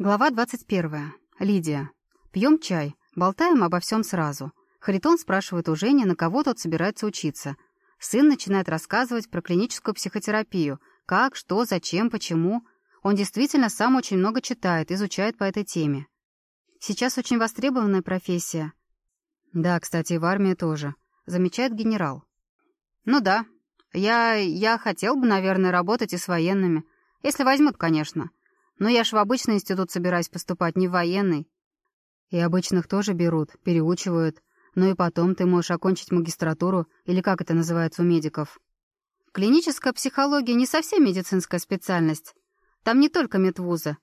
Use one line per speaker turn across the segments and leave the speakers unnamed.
Глава 21. Лидия. Пьем чай, болтаем обо всем сразу. Харитон спрашивает у Жени, на кого тот собирается учиться. Сын начинает рассказывать про клиническую психотерапию. Как, что, зачем, почему. Он действительно сам очень много читает, изучает по этой теме. Сейчас очень востребованная профессия. Да, кстати, и в армии тоже. Замечает генерал. Ну да. Я... я хотел бы, наверное, работать и с военными. Если возьмут, конечно. Но я ж в обычный институт собираюсь поступать, не в военный. И обычных тоже берут, переучивают. Ну и потом ты можешь окончить магистратуру, или как это называется у медиков. Клиническая психология не совсем медицинская специальность. Там не только медвузы.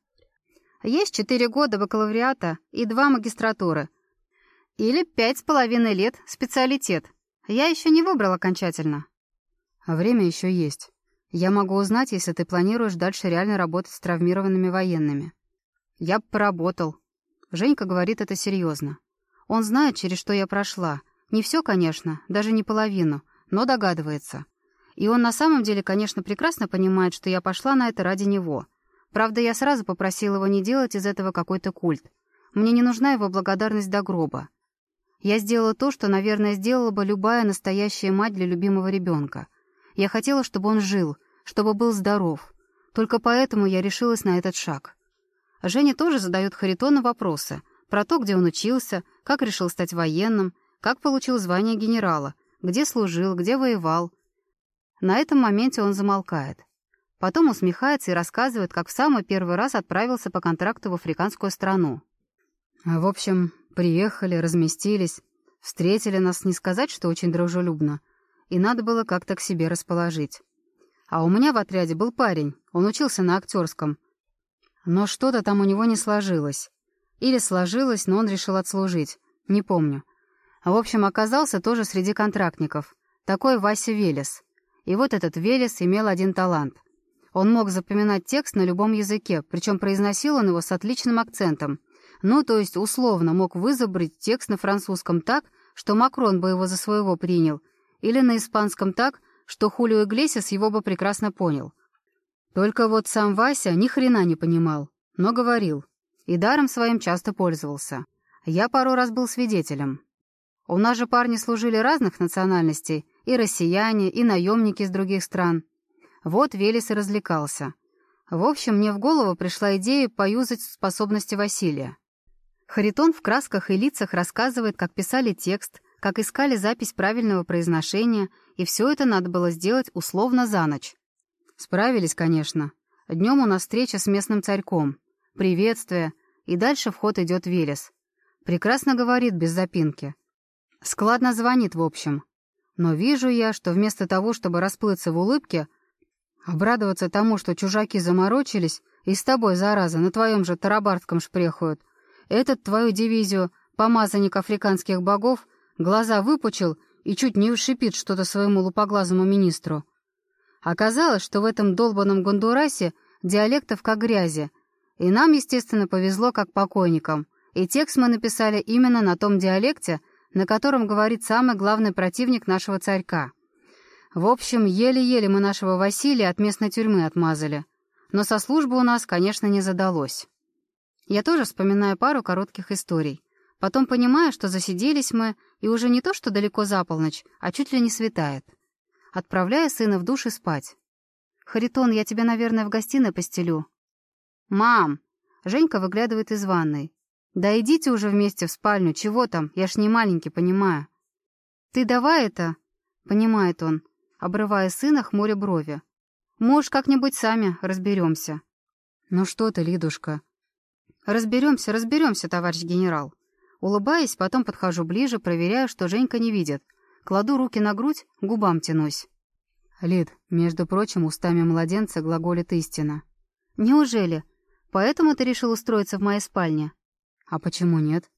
Есть четыре года бакалавриата и два магистратуры. Или пять с половиной лет специалитет. Я еще не выбрал окончательно. А время еще есть. Я могу узнать, если ты планируешь дальше реально работать с травмированными военными. Я бы поработал. Женька говорит это серьезно. Он знает, через что я прошла. Не все, конечно, даже не половину, но догадывается. И он на самом деле, конечно, прекрасно понимает, что я пошла на это ради него. Правда, я сразу попросила его не делать из этого какой-то культ. Мне не нужна его благодарность до гроба. Я сделала то, что, наверное, сделала бы любая настоящая мать для любимого ребенка. Я хотела, чтобы он жил, чтобы был здоров. Только поэтому я решилась на этот шаг. Женя тоже задает Харитону вопросы про то, где он учился, как решил стать военным, как получил звание генерала, где служил, где воевал. На этом моменте он замолкает. Потом усмехается и рассказывает, как в самый первый раз отправился по контракту в африканскую страну. В общем, приехали, разместились, встретили нас не сказать, что очень дружелюбно, и надо было как-то к себе расположить. А у меня в отряде был парень, он учился на актерском. Но что-то там у него не сложилось. Или сложилось, но он решил отслужить. Не помню. В общем, оказался тоже среди контрактников. Такой Вася Велес. И вот этот Велес имел один талант. Он мог запоминать текст на любом языке, причем произносил он его с отличным акцентом. Ну, то есть, условно, мог вызубрить текст на французском так, что Макрон бы его за своего принял, или на испанском так, что Хулио Иглесиас его бы прекрасно понял. Только вот сам Вася ни хрена не понимал, но говорил. И даром своим часто пользовался. Я пару раз был свидетелем. У нас же парни служили разных национальностей, и россияне, и наемники из других стран. Вот Велес и развлекался. В общем, мне в голову пришла идея поюзать способности Василия. Харитон в красках и лицах рассказывает, как писали текст, как искали запись правильного произношения, и все это надо было сделать условно за ночь. Справились, конечно. Днем у нас встреча с местным царьком. Приветствие, и дальше в ход идет Велес. Прекрасно говорит, без запинки. Складно звонит, в общем. Но вижу я, что вместо того, чтобы расплыться в улыбке, обрадоваться тому, что чужаки заморочились, и с тобой, зараза, на твоем же тарабарском шпрехают, этот твою дивизию, помазанник африканских богов, глаза выпучил и чуть не шипит что-то своему лупоглазому министру. Оказалось, что в этом долбанном Гондурасе диалектов как грязи, и нам, естественно, повезло как покойникам, и текст мы написали именно на том диалекте, на котором говорит самый главный противник нашего царька. В общем, еле-еле мы нашего Василия от местной тюрьмы отмазали. Но со службы у нас, конечно, не задалось. Я тоже вспоминаю пару коротких историй. Потом понимаю, что засиделись мы, и уже не то, что далеко за полночь, а чуть ли не светает. Отправляю сына в душ и спать. «Харитон, я тебя, наверное, в гостиной постелю». «Мам!» Женька выглядывает из ванной. «Да идите уже вместе в спальню, чего там? Я ж не маленький, понимаю». «Ты давай это...» — понимает он, обрывая сына, хмуря брови. «Можешь как-нибудь сами, разберемся». «Ну что ты, Лидушка?» «Разберемся, разберемся, товарищ генерал». Улыбаясь, потом подхожу ближе, проверяю, что Женька не видит. Кладу руки на грудь, губам тянусь. Лид, между прочим, устами младенца глаголит истина. Неужели? Поэтому ты решил устроиться в моей спальне? А почему нет?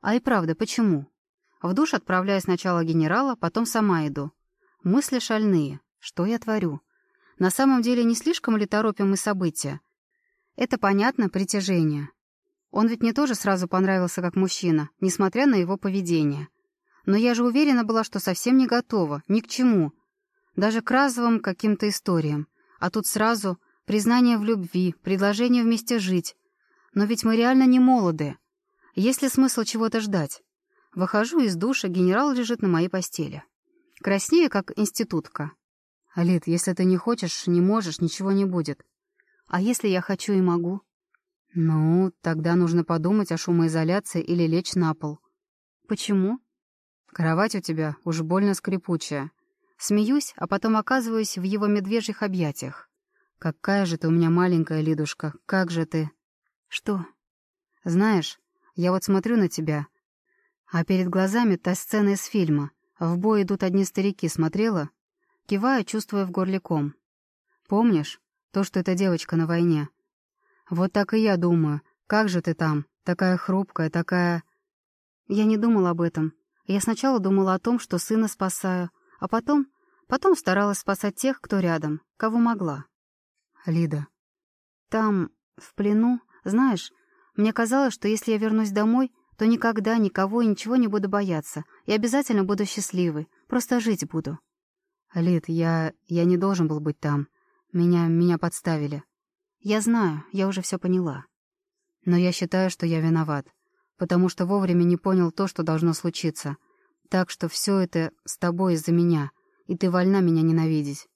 А и правда, почему? В душ отправляю сначала генерала, потом сама иду. Мысли шальные. Что я творю? На самом деле не слишком ли торопим мы события? Это понятно, притяжение. Он ведь мне тоже сразу понравился как мужчина, несмотря на его поведение. Но я же уверена была, что совсем не готова, ни к чему. Даже к разовым каким-то историям. А тут сразу признание в любви, предложение вместе жить. Но ведь мы реально не молоды. Есть ли смысл чего-то ждать? Выхожу из душа, генерал лежит на моей постели. Краснею, как институтка. Алит, если ты не хочешь, не можешь, ничего не будет. А если я хочу и могу? Ну, тогда нужно подумать о шумоизоляции или лечь на пол. Почему? Кровать у тебя уж больно скрипучая. Смеюсь, а потом оказываюсь в его медвежьих объятиях. Какая же ты у меня маленькая, Лидушка, как же ты... Что? Знаешь, я вот смотрю на тебя, а перед глазами та сцена из фильма. В бой идут одни старики, смотрела? Киваю, чувствуя в горле ком. Помнишь? То, что эта девочка на войне. Вот так и я думаю. Как же ты там? Такая хрупкая, такая... Я не думала об этом. Я сначала думала о том, что сына спасаю, а потом... Потом старалась спасать тех, кто рядом, кого могла. Лида. Там, в плену, знаешь, мне казалось, что если я вернусь домой, то никогда никого и ничего не буду бояться, и обязательно буду счастливой, просто жить буду. Лид, я... я не должен был быть там. Меня... меня подставили. Я знаю, я уже все поняла. Но я считаю, что я виноват, потому что вовремя не понял то, что должно случиться. Так что все это с тобой из-за меня, и ты вольна меня ненавидеть.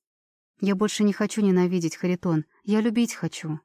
Я больше не хочу ненавидеть, Харитон, я любить хочу.